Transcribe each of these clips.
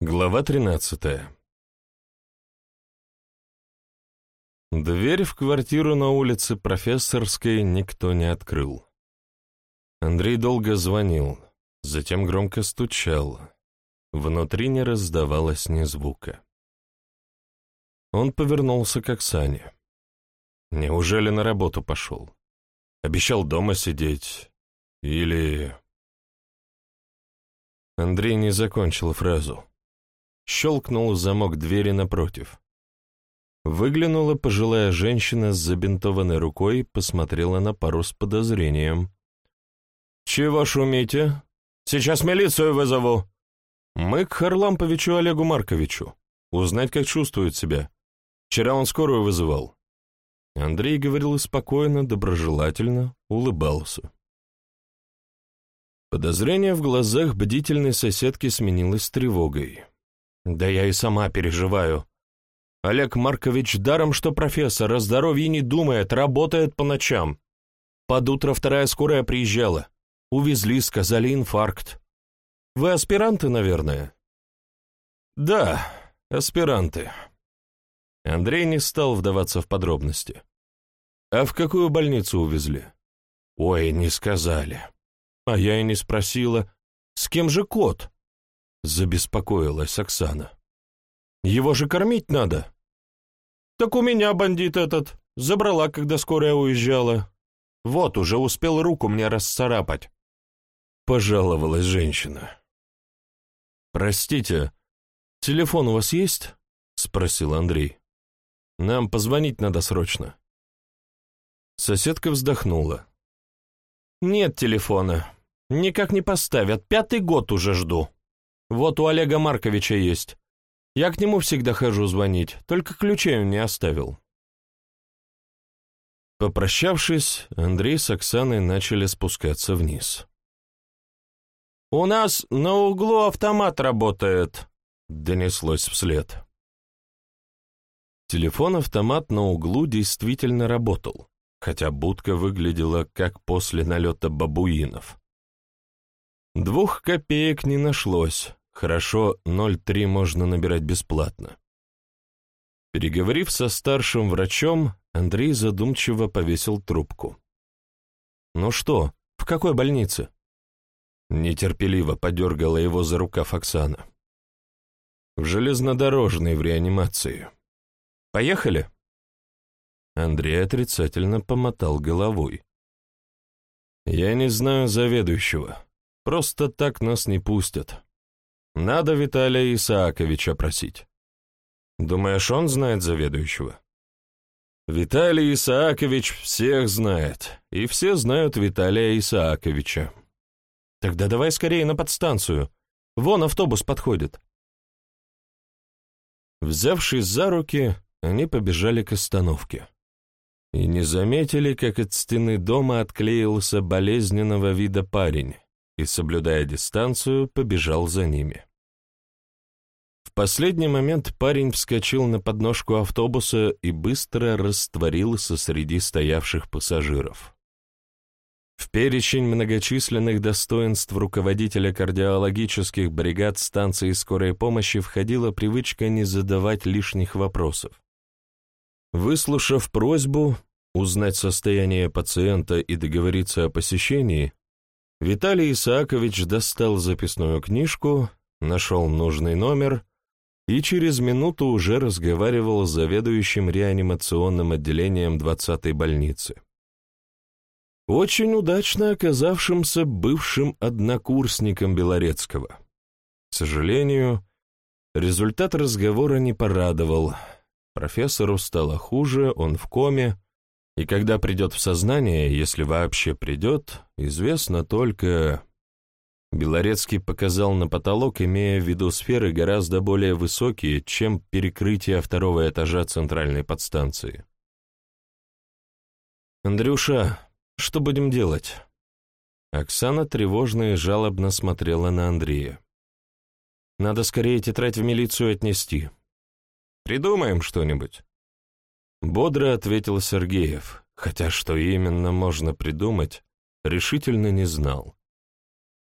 Глава тринадцатая Дверь в квартиру на улице Профессорской никто не открыл. Андрей долго звонил, затем громко стучал. Внутри не раздавалось ни звука. Он повернулся к Оксане. Неужели на работу пошел? Обещал дома сидеть? Или... Андрей не закончил фразу. Щелкнул замок двери напротив. Выглянула пожилая женщина с забинтованной рукой, посмотрела на пару с подозрением. «Чего шумите? Сейчас милицию вызову!» «Мы к Харламповичу Олегу Марковичу. Узнать, как чувствует себя. Вчера он скорую вызывал». Андрей говорил спокойно, доброжелательно, улыбался. Подозрение в глазах бдительной соседки сменилось тревогой. «Да я и сама переживаю. Олег Маркович даром, что профессор, о здоровье не думает, работает по ночам. Под утро вторая скорая приезжала. Увезли, сказали инфаркт. Вы аспиранты, наверное?» «Да, аспиранты». Андрей не стал вдаваться в подробности. «А в какую больницу увезли?» «Ой, не сказали». «А я и не спросила, с кем же кот?» Забеспокоилась Оксана. Его же кормить надо. Так у меня бандит этот. Забрала, когда скорая уезжала. Вот, уже успел руку мне расцарапать. Пожаловалась женщина. «Простите, телефон у вас есть?» — спросил Андрей. «Нам позвонить надо срочно». Соседка вздохнула. «Нет телефона. Никак не поставят. Пятый год уже жду. Вот у Олега Марковича есть. Я к нему всегда хожу звонить, только ключей он не оставил. Попрощавшись, Андрей с Оксаной начали спускаться вниз. «У нас на углу автомат работает», — донеслось вслед. Телефон-автомат на углу действительно работал, хотя будка выглядела как после налета бабуинов. Двух копеек не нашлось, Хорошо, 0,3 можно набирать бесплатно. Переговорив со старшим врачом, Андрей задумчиво повесил трубку. «Ну что, в какой больнице?» Нетерпеливо подергала его за рукав Оксана. «В железнодорожной в реанимации. Поехали?» Андрей отрицательно помотал головой. «Я не знаю заведующего. Просто так нас не пустят. Надо Виталия Исааковича просить. Думаешь, он знает заведующего? Виталий Исаакович всех знает, и все знают Виталия Исааковича. Тогда давай скорее на подстанцию. Вон автобус подходит. Взявшись за руки, они побежали к остановке. И не заметили, как от стены дома отклеился болезненного вида парень и, соблюдая дистанцию, побежал за ними последний момент парень вскочил на подножку автобуса и быстро растворился среди стоявших пассажиров. В перечень многочисленных достоинств руководителя кардиологических бригад станции скорой помощи входила привычка не задавать лишних вопросов. Выслушав просьбу узнать состояние пациента и договориться о посещении, Виталий Исаакович достал записную книжку, нашел нужный номер и через минуту уже разговаривал с заведующим реанимационным отделением 20-й больницы. Очень удачно оказавшимся бывшим однокурсником Белорецкого. К сожалению, результат разговора не порадовал. Профессору стало хуже, он в коме, и когда придет в сознание, если вообще придет, известно только... Белорецкий показал на потолок, имея в виду сферы гораздо более высокие, чем перекрытие второго этажа центральной подстанции. «Андрюша, что будем делать?» Оксана тревожно и жалобно смотрела на Андрея. «Надо скорее тетрадь в милицию отнести. Придумаем что-нибудь». Бодро ответил Сергеев, хотя что именно можно придумать, решительно не знал.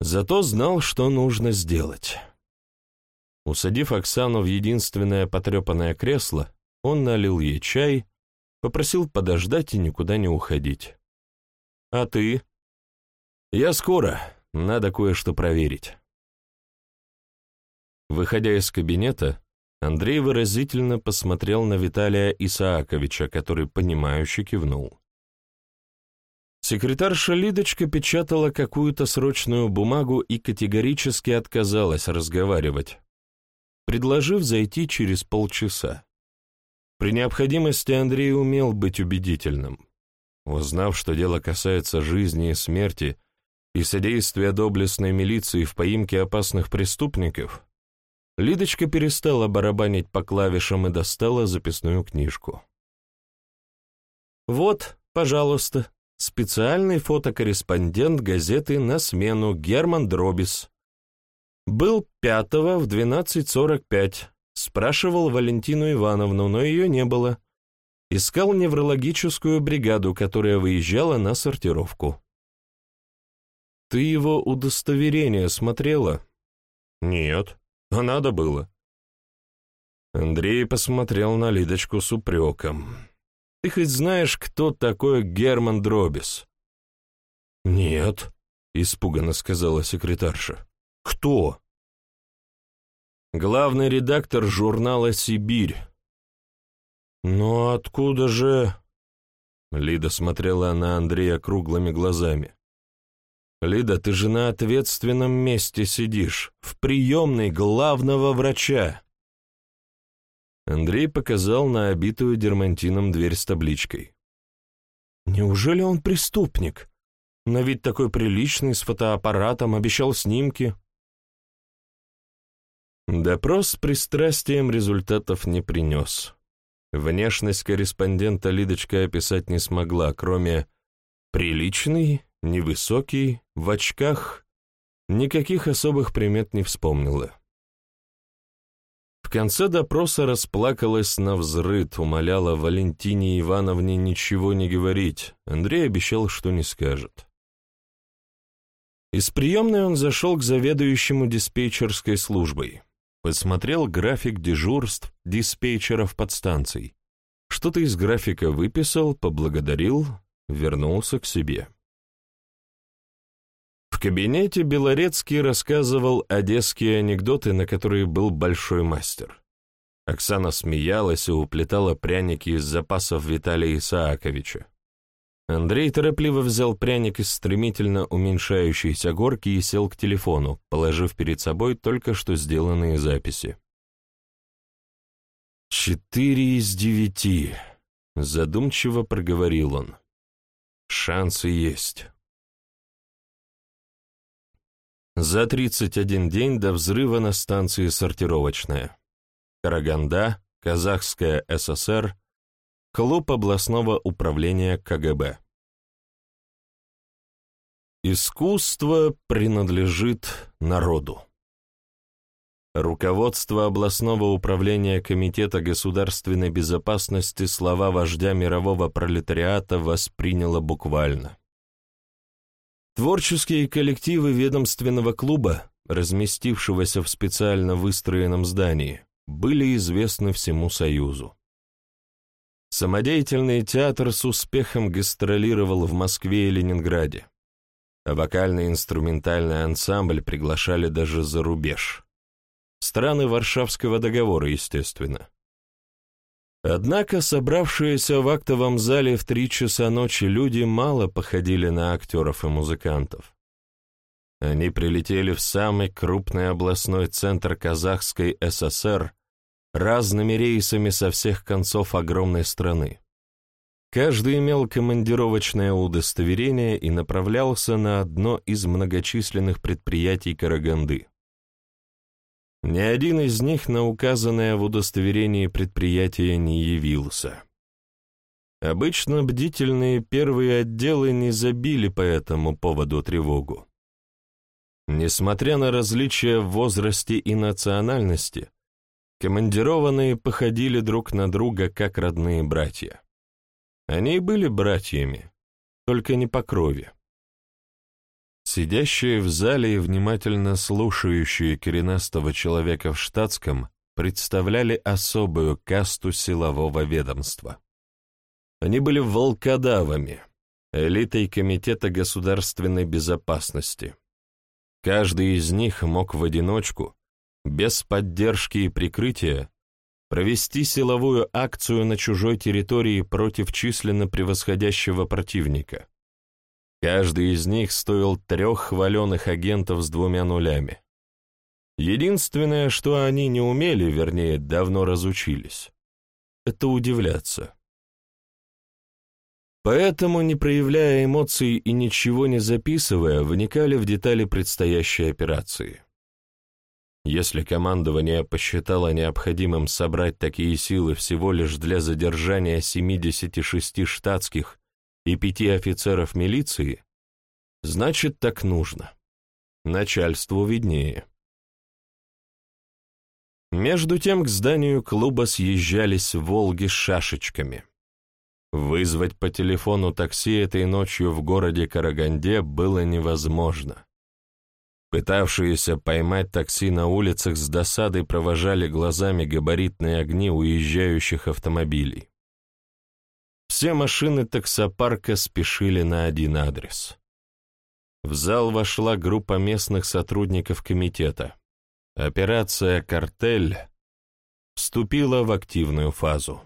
Зато знал, что нужно сделать. Усадив Оксану в единственное потрепанное кресло, он налил ей чай, попросил подождать и никуда не уходить. «А ты?» «Я скоро. Надо кое-что проверить». Выходя из кабинета, Андрей выразительно посмотрел на Виталия Исааковича, который понимающе кивнул. Секретарша Лидочка печатала какую-то срочную бумагу и категорически отказалась разговаривать, предложив зайти через полчаса. При необходимости Андрей умел быть убедительным. Узнав, что дело касается жизни и смерти и содействия доблестной милиции в поимке опасных преступников, Лидочка перестала барабанить по клавишам и достала записную книжку. «Вот, пожалуйста, специальный фотокорреспондент газеты «На смену» Герман Дробис. Был пятого в 12.45, спрашивал Валентину Ивановну, но ее не было. Искал неврологическую бригаду, которая выезжала на сортировку. «Ты его удостоверение смотрела?» «Нет», а надо было. Андрей посмотрел на Лидочку с упреком. «Ты хоть знаешь, кто такой Герман Дробис?» «Нет», — испуганно сказала секретарша. «Кто?» «Главный редактор журнала «Сибирь». «Но откуда же...» Лида смотрела на Андрея круглыми глазами. «Лида, ты же на ответственном месте сидишь, в приемной главного врача!» Андрей показал на обитую дермантином дверь с табличкой. «Неужели он преступник? На вид такой приличный, с фотоаппаратом, обещал снимки». Допрос с пристрастием результатов не принес. Внешность корреспондента Лидочка описать не смогла, кроме «приличный Невысокий, в очках, никаких особых примет не вспомнила. Конце допроса расплакалась на взрыд, умоляла Валентине Ивановне ничего не говорить. Андрей обещал, что не скажет. Из приемной он зашел к заведующему диспетчерской службой. Посмотрел график дежурств диспетчеров подстанций. Что-то из графика выписал, поблагодарил, вернулся к себе кабинете Белорецкий рассказывал одесские анекдоты, на которые был большой мастер. Оксана смеялась и уплетала пряники из запасов Виталия Исааковича. Андрей торопливо взял пряник из стремительно уменьшающейся горки и сел к телефону, положив перед собой только что сделанные записи. «Четыре из девяти», — задумчиво проговорил он. «Шансы есть». За 31 день до взрыва на станции «Сортировочная». Караганда, Казахская ССР, Клуб областного управления КГБ. Искусство принадлежит народу. Руководство областного управления Комитета государственной безопасности слова вождя мирового пролетариата восприняло буквально. Творческие коллективы ведомственного клуба, разместившегося в специально выстроенном здании, были известны всему Союзу. Самодеятельный театр с успехом гастролировал в Москве и Ленинграде, а вокальный инструментальный ансамбль приглашали даже за рубеж. Страны Варшавского договора, естественно. Однако собравшиеся в актовом зале в три часа ночи люди мало походили на актеров и музыкантов. Они прилетели в самый крупный областной центр Казахской ССР разными рейсами со всех концов огромной страны. Каждый имел командировочное удостоверение и направлялся на одно из многочисленных предприятий Караганды. Ни один из них на указанное в удостоверении предприятие не явился. Обычно бдительные первые отделы не забили по этому поводу тревогу. Несмотря на различия в возрасте и национальности, командированные походили друг на друга как родные братья. Они были братьями, только не по крови. Сидящие в зале и внимательно слушающие коренастого человека в штатском представляли особую касту силового ведомства. Они были волкодавами, элитой Комитета государственной безопасности. Каждый из них мог в одиночку, без поддержки и прикрытия, провести силовую акцию на чужой территории против численно превосходящего противника. Каждый из них стоил трех хваленых агентов с двумя нулями. Единственное, что они не умели, вернее, давно разучились, это удивляться. Поэтому, не проявляя эмоций и ничего не записывая, вникали в детали предстоящей операции. Если командование посчитало необходимым собрать такие силы всего лишь для задержания 76 штатских и пяти офицеров милиции, значит, так нужно. Начальству виднее. Между тем к зданию клуба съезжались «Волги» с шашечками. Вызвать по телефону такси этой ночью в городе Караганде было невозможно. Пытавшиеся поймать такси на улицах с досадой провожали глазами габаритные огни уезжающих автомобилей. Все машины таксопарка спешили на один адрес. В зал вошла группа местных сотрудников комитета. Операция «Картель» вступила в активную фазу.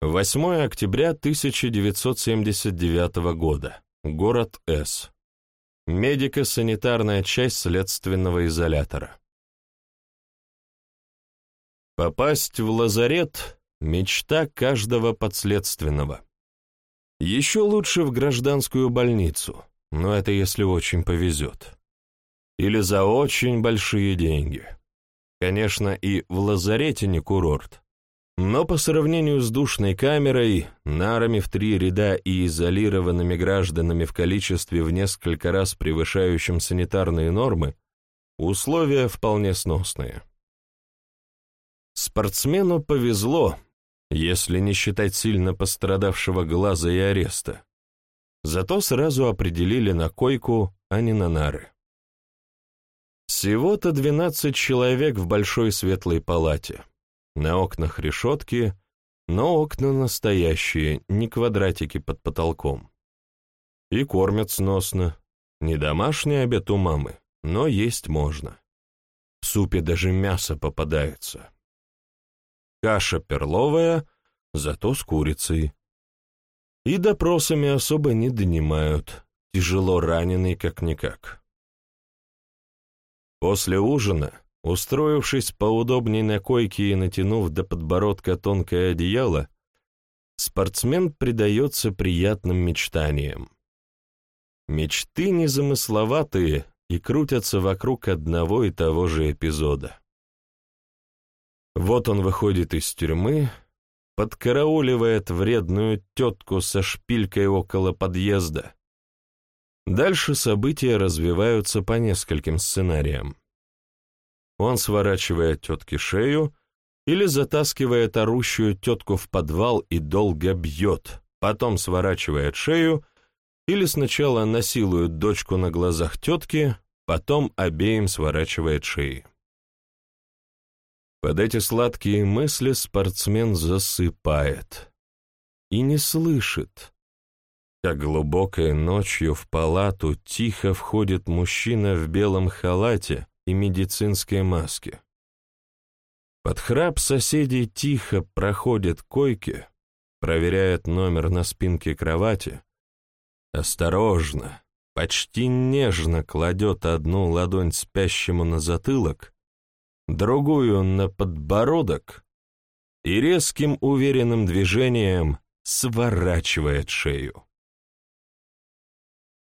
8 октября 1979 года. Город С. Медико-санитарная часть следственного изолятора. Попасть в лазарет – мечта каждого подследственного. Еще лучше в гражданскую больницу, но это если очень повезет. Или за очень большие деньги. Конечно, и в лазарете не курорт. Но по сравнению с душной камерой, нарами в три ряда и изолированными гражданами в количестве в несколько раз превышающем санитарные нормы, условия вполне сносные. Спортсмену повезло, если не считать сильно пострадавшего глаза и ареста. Зато сразу определили на койку, а не на нары. Всего-то 12 человек в большой светлой палате. На окнах решетки, но окна настоящие, не квадратики под потолком. И кормят сносно. Не домашний обед у мамы, но есть можно. В супе даже мясо попадается. Каша перловая, зато с курицей. И допросами особо не донимают, тяжело раненый как-никак. После ужина Устроившись поудобней на койке и натянув до подбородка тонкое одеяло, спортсмен предается приятным мечтаниям. Мечты незамысловатые и крутятся вокруг одного и того же эпизода. Вот он выходит из тюрьмы, подкарауливает вредную тетку со шпилькой около подъезда. Дальше события развиваются по нескольким сценариям. Он сворачивает тетке шею или затаскивает орущую тетку в подвал и долго бьет, потом сворачивает шею или сначала насилует дочку на глазах тетки, потом обеим сворачивает шеи. Под эти сладкие мысли спортсмен засыпает и не слышит, как глубокой ночью в палату тихо входит мужчина в белом халате и медицинской маске. Под храп соседей тихо проходит койки, проверяет номер на спинке кровати, осторожно, почти нежно кладет одну ладонь спящему на затылок, другую на подбородок и резким уверенным движением сворачивает шею.